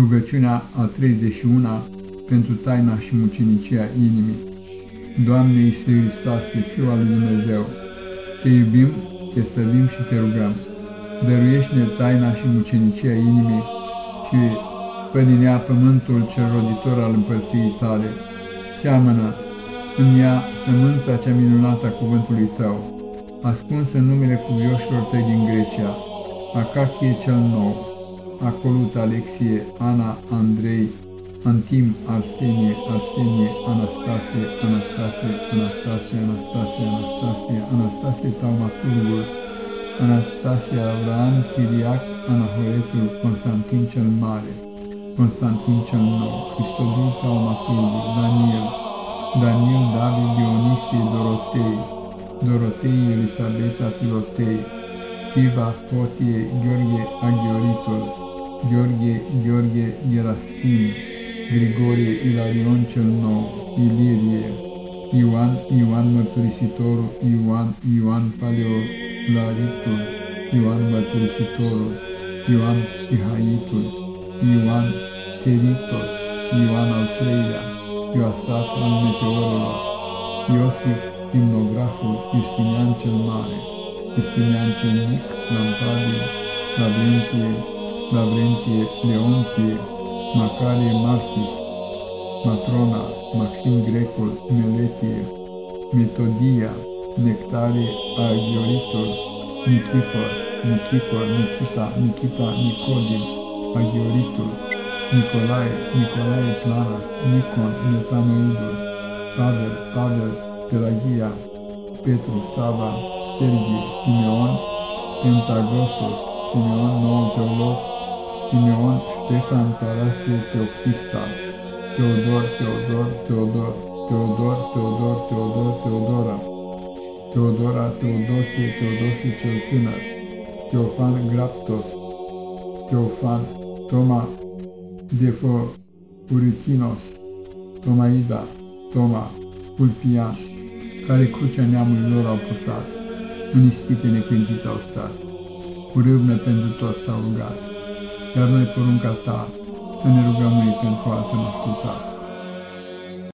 Rugăciunea a 31-a pentru taina și mucenicia inimii. Doamne Iisuse Hristoase, Fiul al lui Dumnezeu, Te iubim, Te slăvim și Te rugăm. Dăruiește-ne taina și mucenicia inimii și fă din ea pământul cel roditor al împărției Tale. Seamănă în ea sămânța cea minunată a cuvântului Tău, ascunsă în numele cuvioșilor Tăi din Grecia, Acachie cel nou, Acolut Alexie, Ana, Andrei, Antim, Arsenie, Arsenie, Anastasie, Anastasie, Anastasie, Anastasie, Anastasie, Anastasie Taumaturgul, Anastasia Avram, Chiriac, Anahoretul, Constantin cel Mare, Constantin cel Nou, Cristodul Taumaturgul, Daniel, Daniel, David, Dionisie, Dorotei, Dorotei, Elisabeta, Filotei, Fiva, Fotie, Gheorghe, Aghioritul, Gheorghe, Gheorghe, Gerasim, Grigorie, Ilarion cel Nou, Ilirie, Ioan, Ioan Mărturisitorul, Ioan, Ioan Paleolaritul, Ioan Mărturisitorul, Ioan Ihaitul, Ioan Cheritos, Ioan al treilea, Ioasaf al meteorelor, Iosif, Imnograful, Justinian cel Mare, Justinian cel Mic, Lampadie, Lavrentie, Lavrentie, Leontie, Macarie Marchis, Matrona, Maxim Grecul, Meletie, Metodia, Nectarie, Agioritul, Nichifor, Nichifor, Nikita, Nikita, Nicodim, Agioritul, Nicolae, Nicolae Planas, Nikon, Metanoidul, Pavel, Pavel, Pelagia, Petru, Sava, Sergie, Simeon, Pentagosos, Simeon, nou teolog, Simeon, Ștefan, Tarasie, Teoptista, Teodor, Teodor, Teodor, Teodor, Teodor, Teodor, Teodora, Teodora, Teodosie, Teodosie cel tânăr, Teofan Graptos, Teofan, Toma, Defo-Uritinos, Tomaida, Toma, Pulpian, care crucea neamului lor au purtat, în ispite neclintiți au stat, cu râvnă pentru toți s-au rugat, iar noi porunca ta să ne rugăm unii pentru alții în ascultat.